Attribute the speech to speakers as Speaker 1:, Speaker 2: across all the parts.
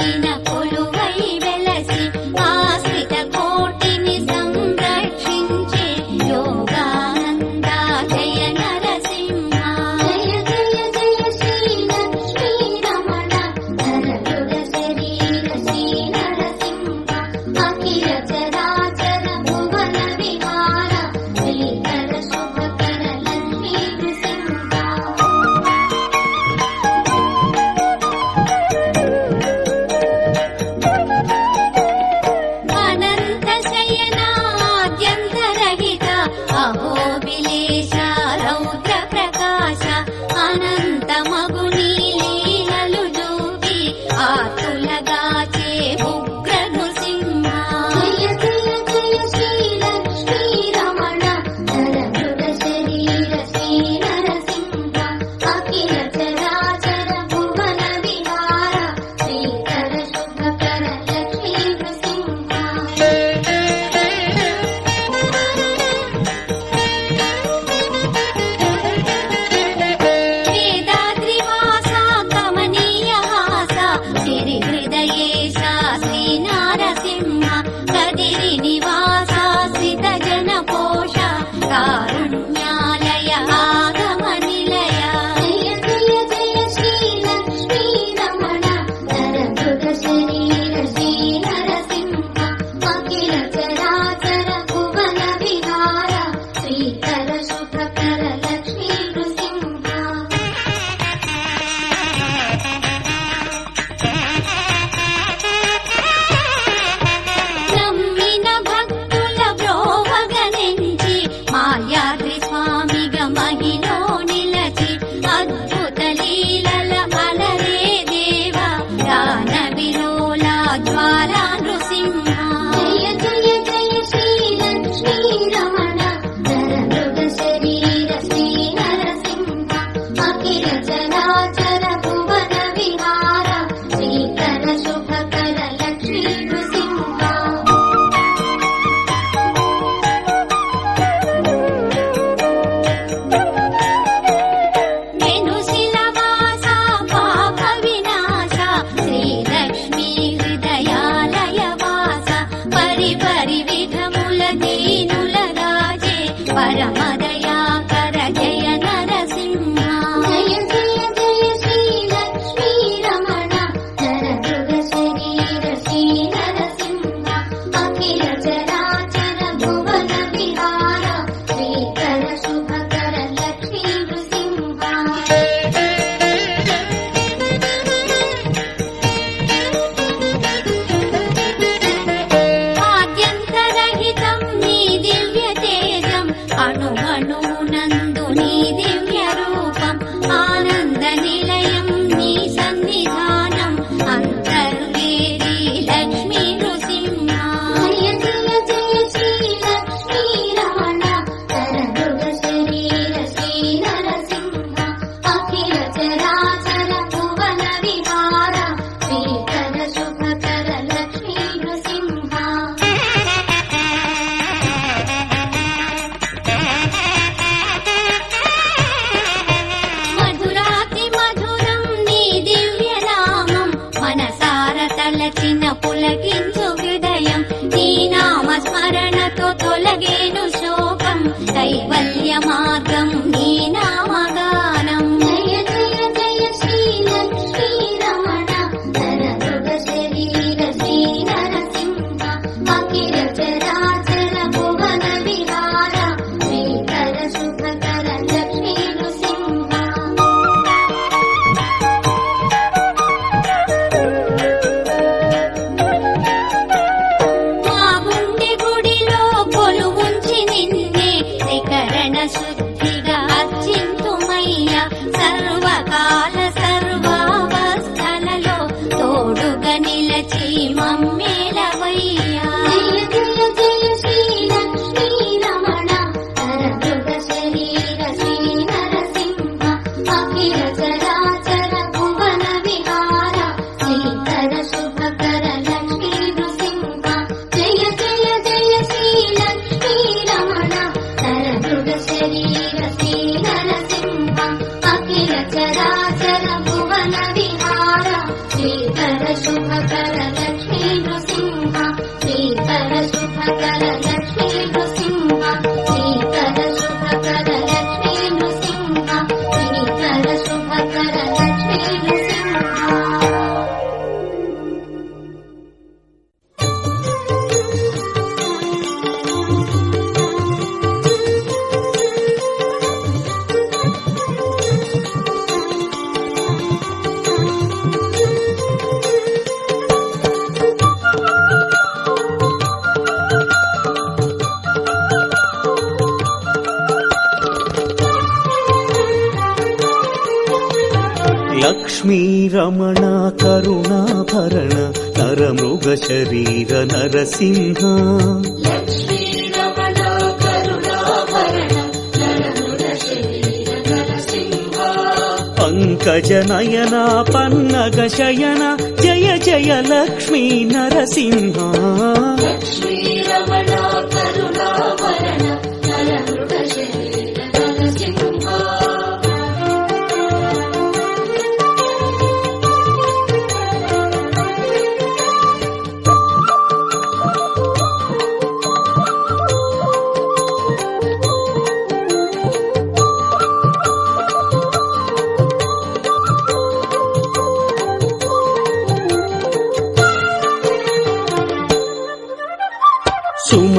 Speaker 1: Marina.
Speaker 2: Lakshmi रमण करुणाभरण नरमृगशरीर नरसिंहा। पङ्कजनयना पङ्गकशयन जय जय लक्ष्मी नरसिंहा।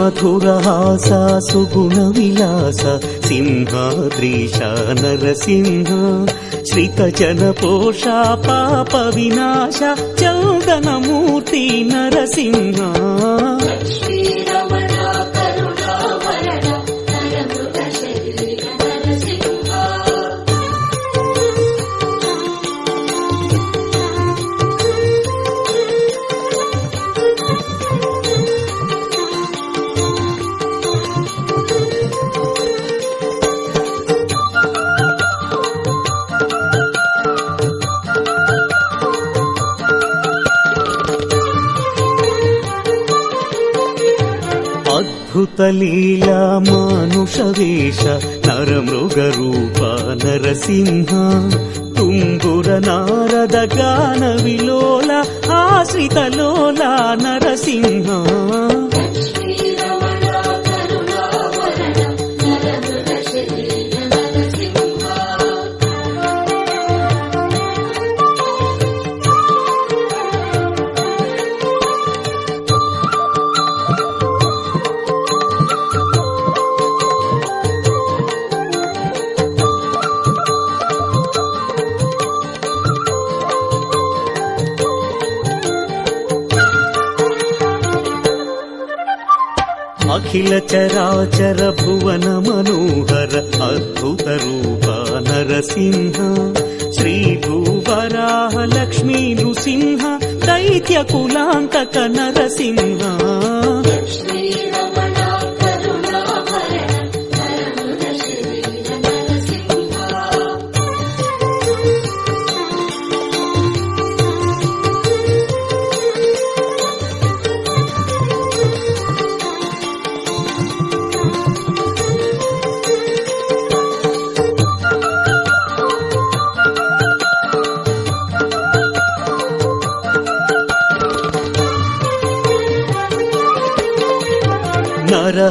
Speaker 2: मधुरहासा
Speaker 1: सुगुणविलास सिंहादृशा नरसिंह श्रितजनपोषा श्रितचनपोषापापविनाशा
Speaker 2: चन्दनमूर्ति नरसिंहा। మానుష వేష నరమృగ రూప నరసింహ తుంగుర నారద గాన విలోల ఆశ్రిత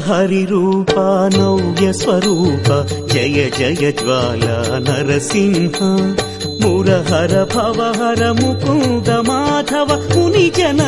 Speaker 2: నరహరి రూప నవ్య స్వరూప జయ జయ జ్వాల నరసింహ. మురహర భవహర ముకుంద మాధవ ముని జన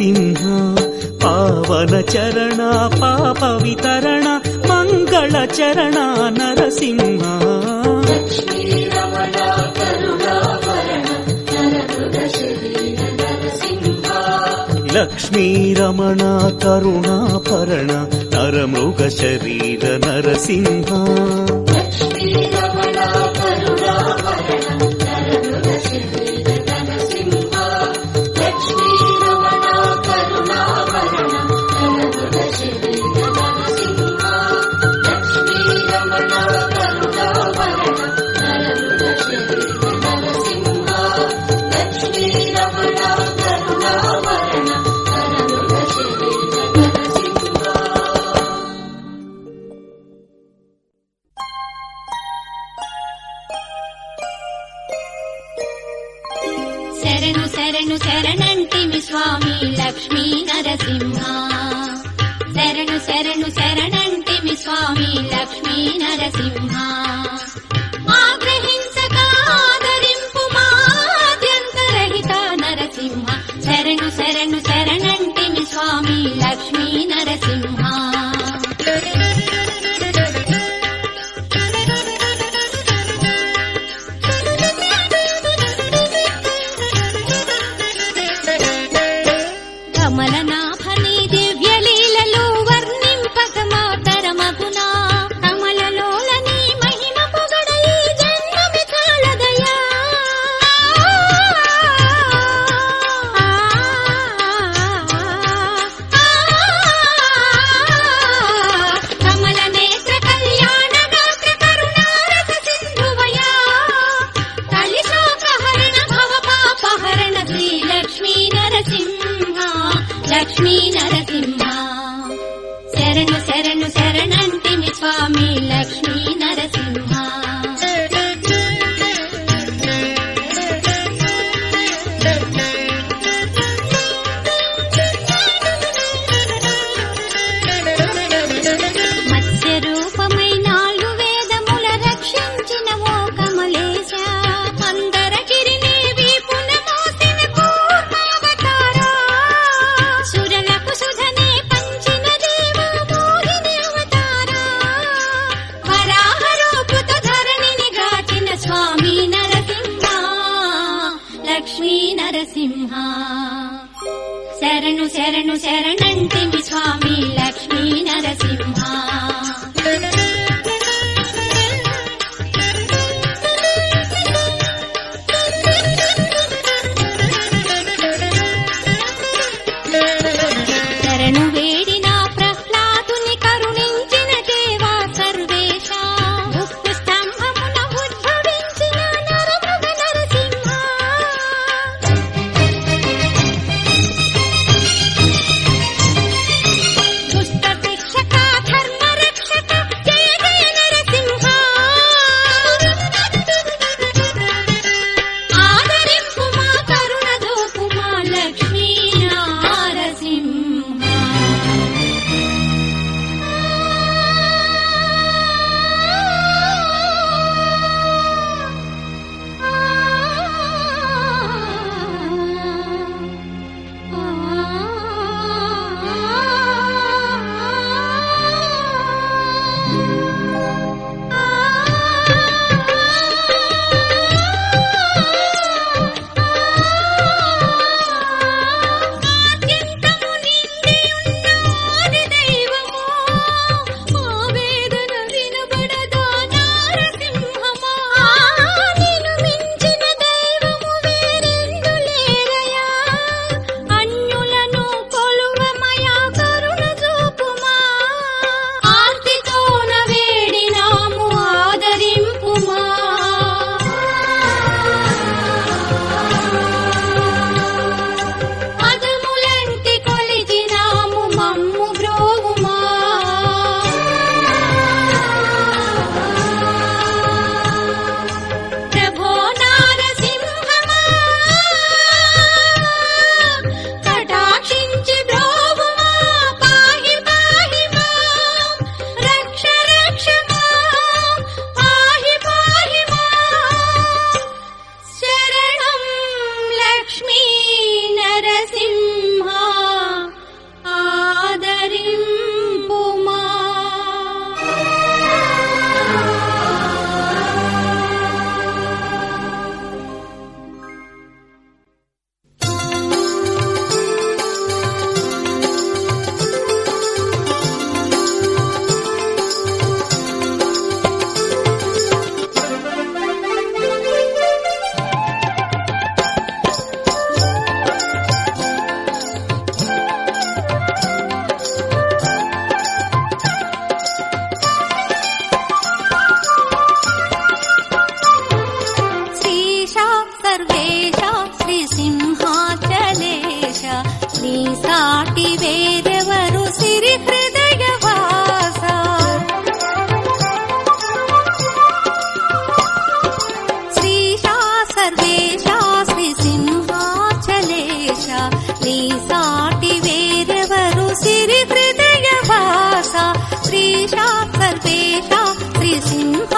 Speaker 2: सिंह
Speaker 1: पावनचरण पापवितरण मङ्गलचरणा नरसिंहा। लक्ष्मीरमण नरमृगशरीर नरसिंहा। नानि देव्यल हृदयभासा श्रीशा सर्वेषा श्रीसिंहाचलेशा श्री साति वेदवरुसिरि श्रीशा सर्वेषा स्त्रिसिंह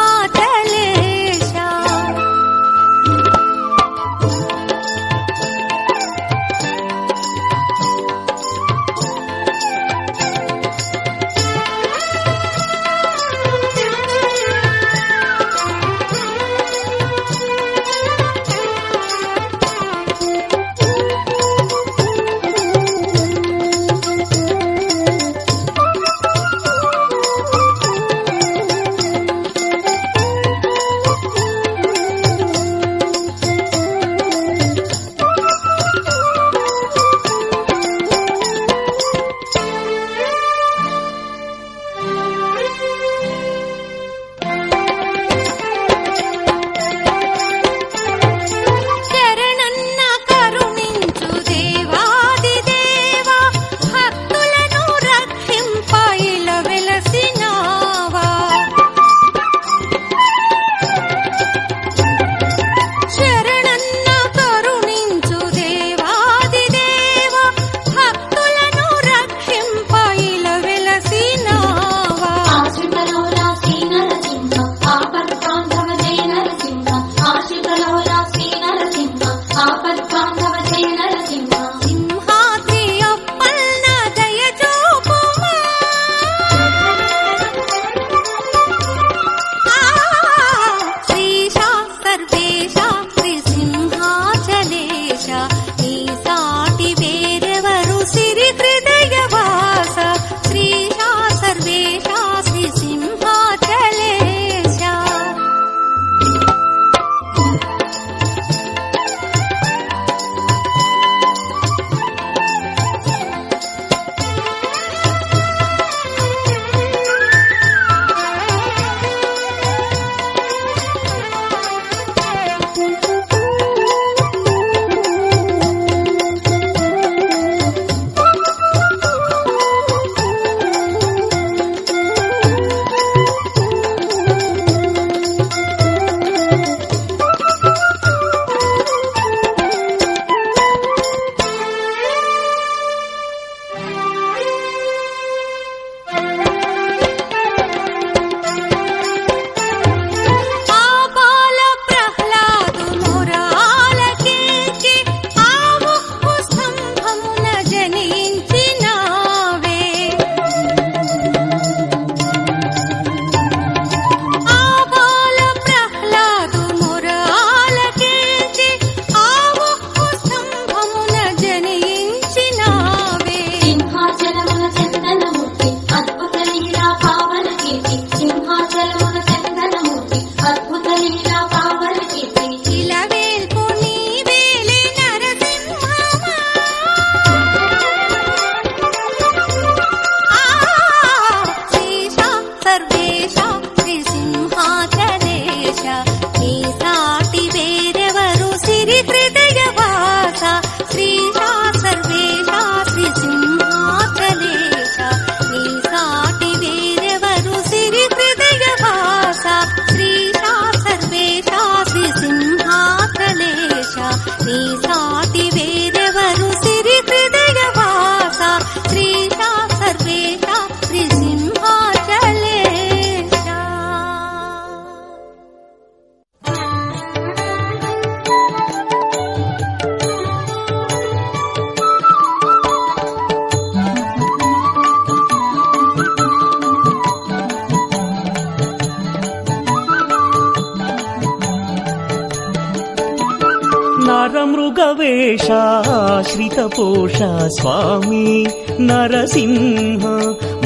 Speaker 1: వేషాశ్రితపోష
Speaker 3: స్వామి నరసింహ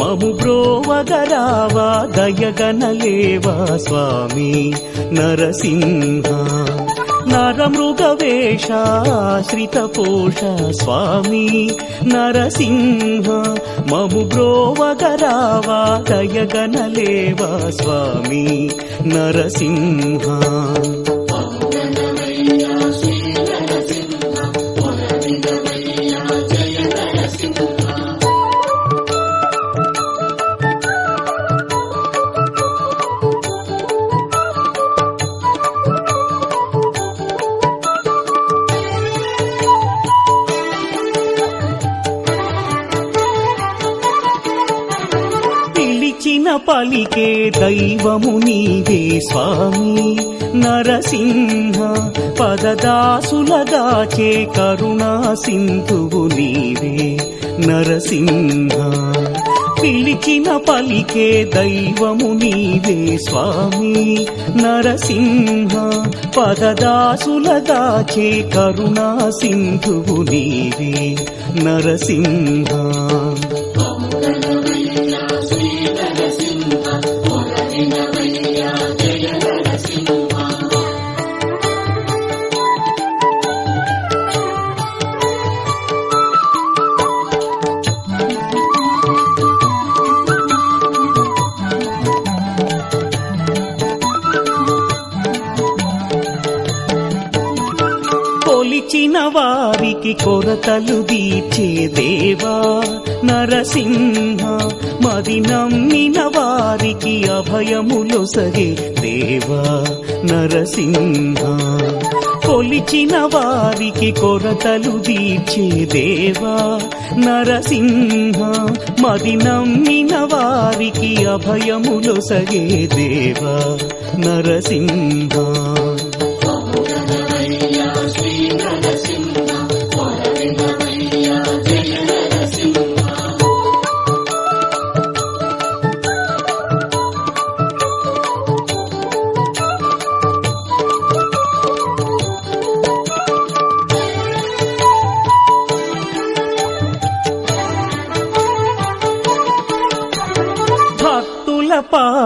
Speaker 2: మము బ్రోవగరావా దయగనలేవా స్వామి నరసింహ. నరమృగవేషాశ్రితపోష స్వామి నరసింహ మము బ్రోవగరావా దయగనలేవా స్వామి నరసింహ. పలికే దైవము నీవే స్వామి. నరసింహ పదదాసులగాచే కరుణా సింధువు నీవే. నరసింహ పిలిచిన పలికే దైవము నీవే స్వామి. నరసింహ పదదాసులగాచే కరుణా సింధువు నీవే. నరసింహ వారికి కొరతలు తీర్చే దేవా నరసింహ మది నమ్మిన వారికి అభయములు అభయములొసగే దేవా నరసింహ. కొలిచిన వారికి కొరతలు తీర్చే దేవా నరసింహ మది నమ్మిన వారికి అభయములు సగే దేవా నరసింహ.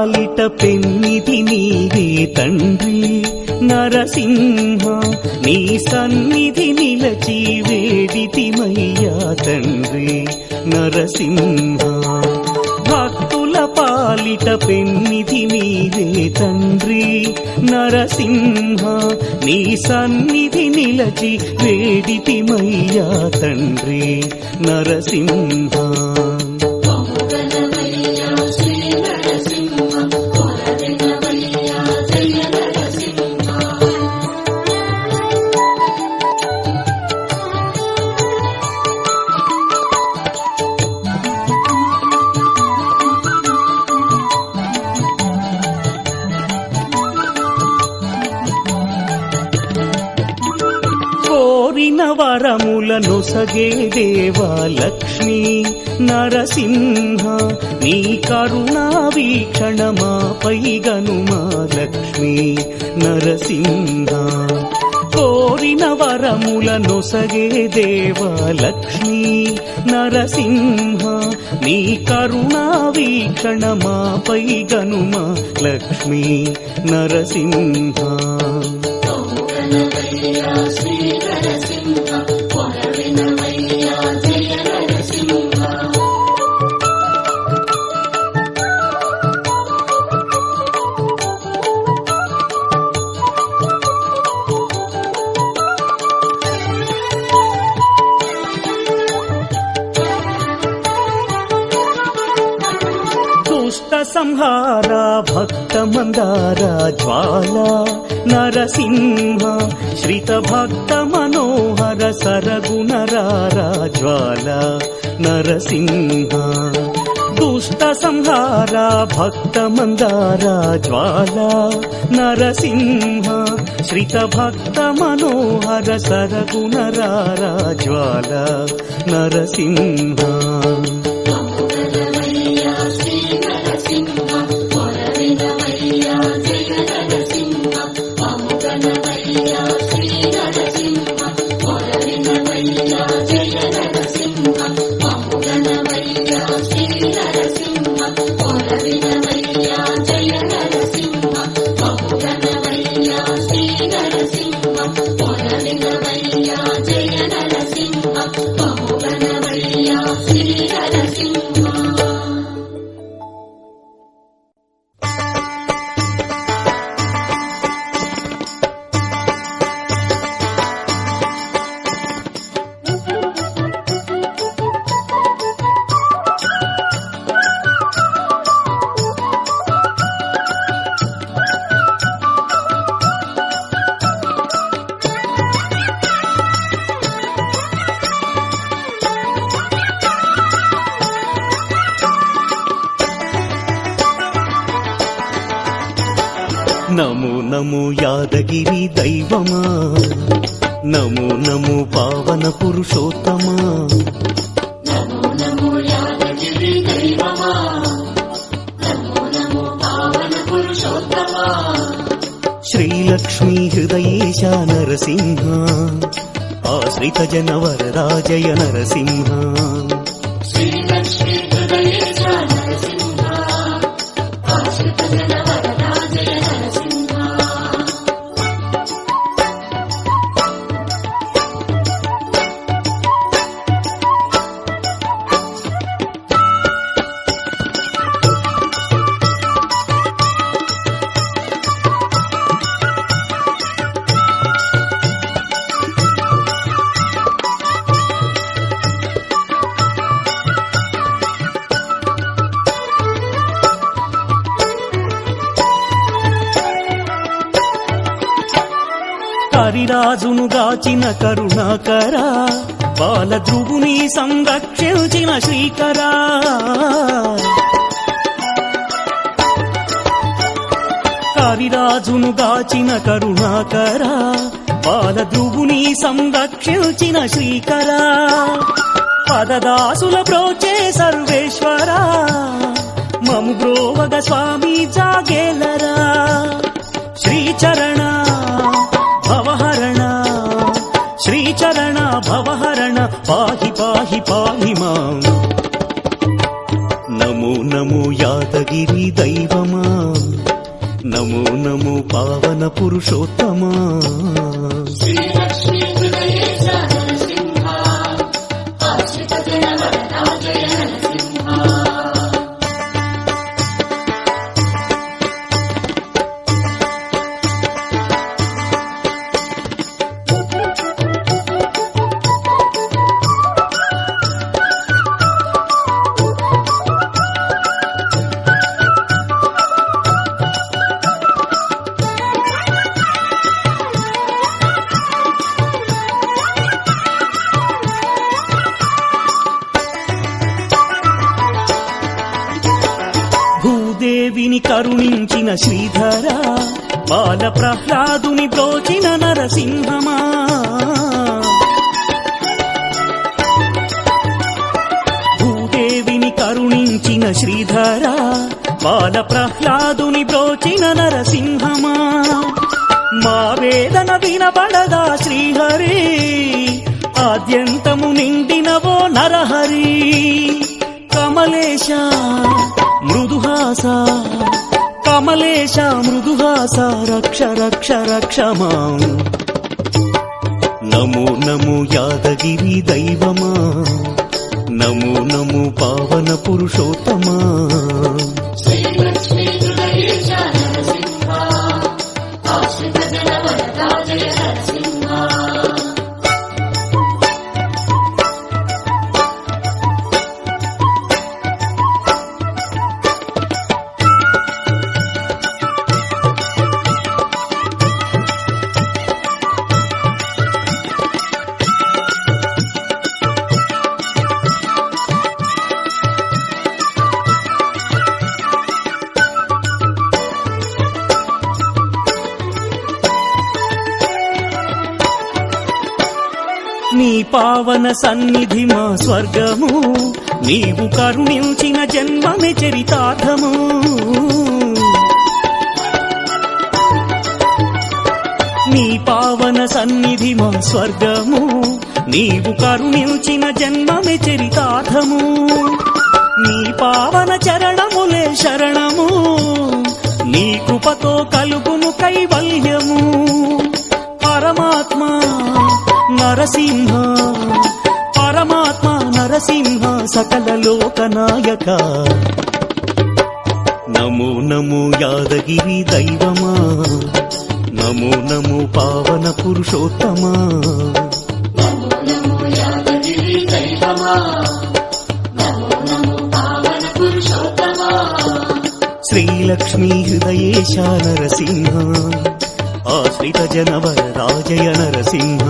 Speaker 2: పాలిట పెన్నిధి నీవే తండ్రి. నరసింహ నీ సన్నిధి నిలచి వేడితిమయ్యా తండ్రి. నరసింహ భక్తుల పాలిట పెన్నిధి నీవే తండ్రి. నరసింహ నీ సన్నిధి నిలచి వేడితిమయ్యా తండ్రి. నరసింహ వరములను సగే దేవా లక్ష్మీ నరసింహ నీ కరుణా వీక్షణమాపై గనుమా లక్ష్మీ నరసింహ. కోరిన వరముల నొసగే దేవా లక్ష్మీ నరసింహ నీ కరుణా వీక్షణమాపై గనుమా లక్ష్మీ నరసింహ. శ్రీ నరసింహ. भक्त मन्दार ज्वाला
Speaker 1: नरसिंह
Speaker 2: श्रित भक्त मनोहर सरगुणराज्वाला नरसिंह। दुष्ट संहारा भक्त
Speaker 1: मन्दारा ज्वाला नरसिंह श्रित भक्त मनोहर सरगुणराज्वाला नरसिंह।
Speaker 2: మోహనమయ్యా శ్రీ నరసింహ కరిరాజును గాచిన బాల ధ్రువుని సంరక్షించిన శ్రీకరా. కరిరాజును గాచిన బాల ధ్రువుని సంరక్షించిన శ్రీకరా. పదదాసుల ప్రోచే సర్వేశ్వరా మము బ్రోవగ స్వామి జాగేలరా. శ్రీచరణ భవహరణ చరణ భవహరణ పాహి పాహి పాహి మాం నమో నమో యాదగిరి దైవమా నమో నమో పావన పురుషోత్తమా మృదుహాస రక్ష రక్ష రక్ష మాం. నమో నమో యాదగిరి దైవమా. నమో నమో పావన పురుషోత్తమా. పావన సన్నిధి మా స్వర్గము. నీవు కరుణించిన జన్మమే చరితార్థము. నీ పావన సన్నిధి మా స్వర్గము. నీవు కరుణించిన జన్మమే చరితార్థము. నీ పావన చరణములే శరణము. నీ కృపతో కలుగును కైవల్యము. పరమాత్మా నరసింహ పరమాత్మ నరసింహ సకల లోకనాయక నమో నమో యాదగిరి దైవమా నమో నమో పావన పురుషోత్తమా. శ్రీలక్ష్మీ హృదయేశ నరసింహ. శ్రీత జనవర రాజయ నరసింహ.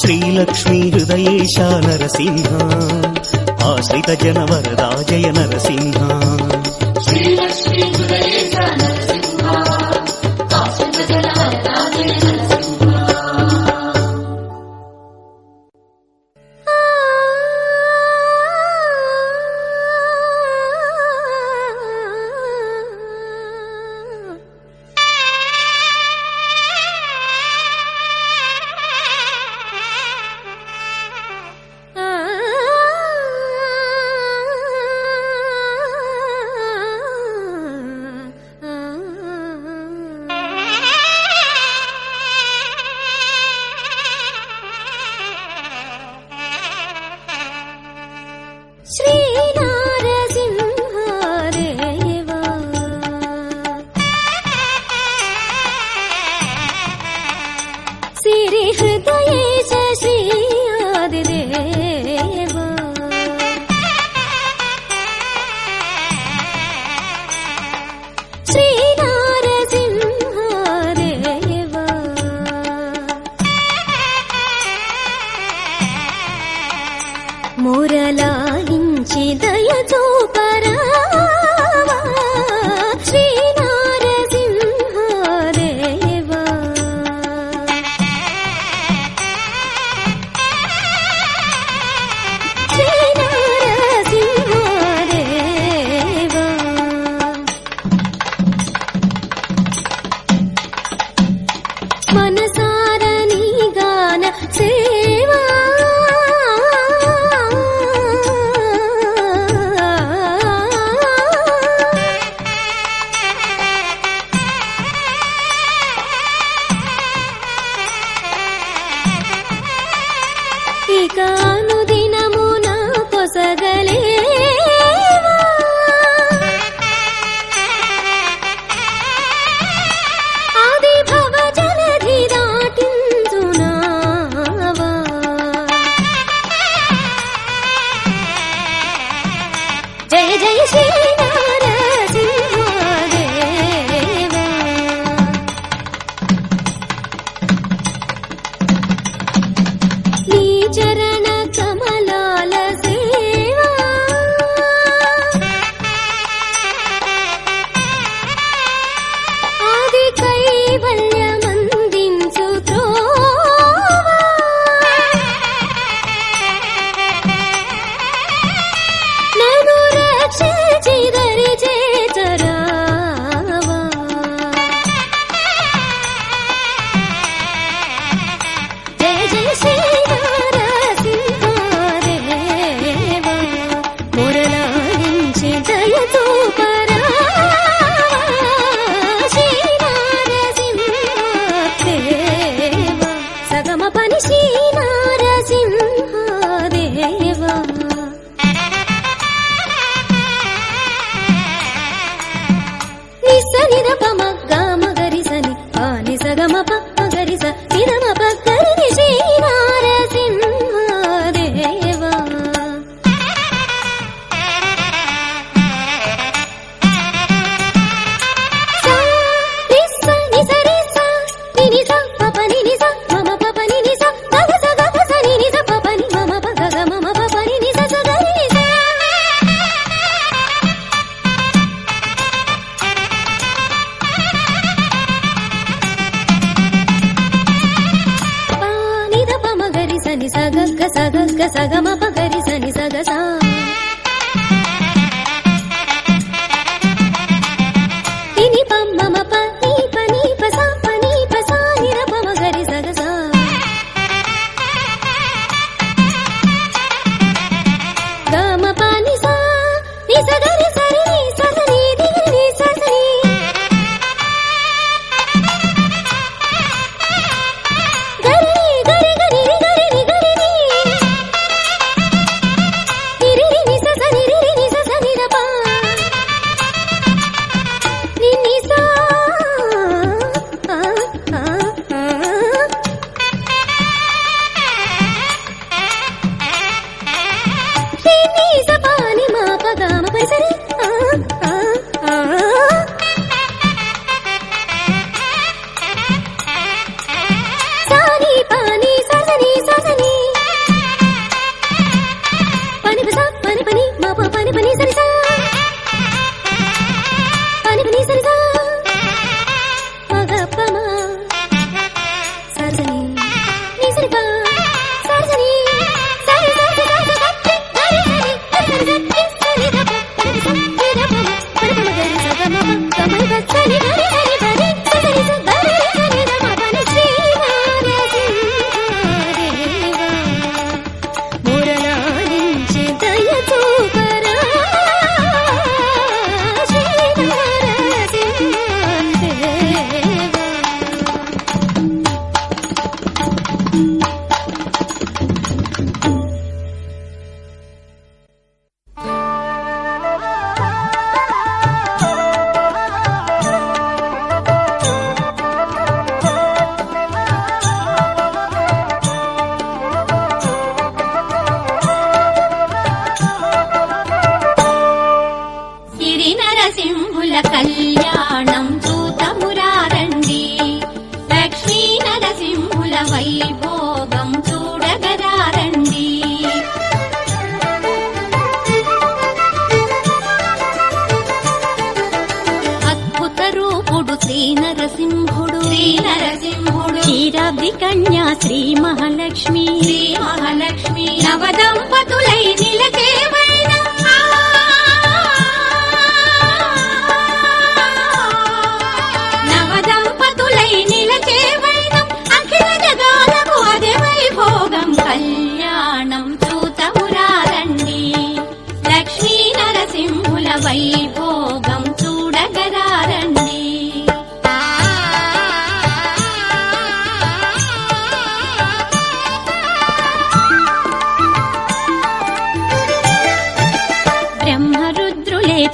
Speaker 1: శ్రీలక్ష్మీ హృదయేశ నరసింహ. ఆశ్రిత జనవర రాజయ నరసింహ.
Speaker 4: శ్రీలక్ష్మీ హృదయేశ నరసింహ.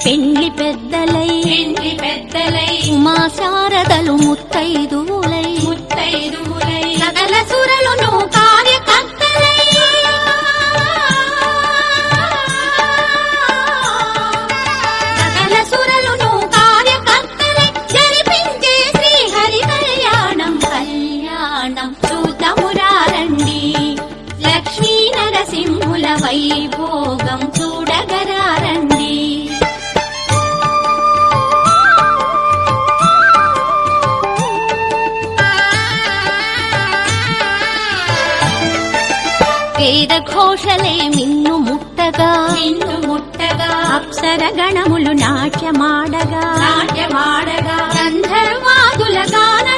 Speaker 3: పెండ్లి పెద్దలై పెద్దలై ఉమా శారదలు ముత్తైదువులై. ముత్తైదువులై. అప్సరలే మిన్ను ముట్టగా నిన్ను ముట్టగా అప్సర గణములు నాట్యమాడగా నాట్యమాడగా గంధర్వాదుల గాన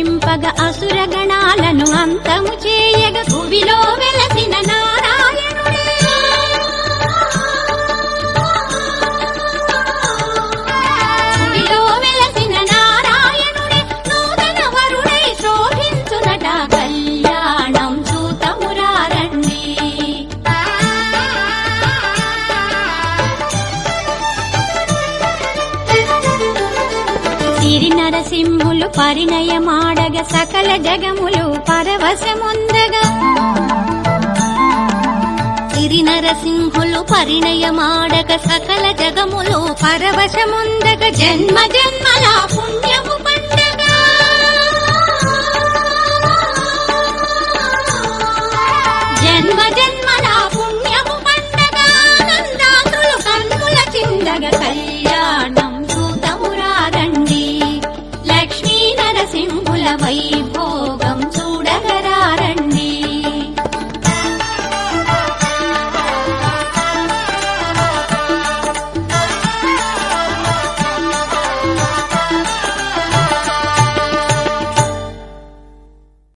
Speaker 3: జయింపగ అసురగణాలను అంతము చేయగ పరిణయమాడగ సకల జగములు పరవశముందగా. సిరి నరసింహులు పరిణయమాడగ సకల జగములు పరవశముందగ. జన్మ జన్మలా పుణ్యము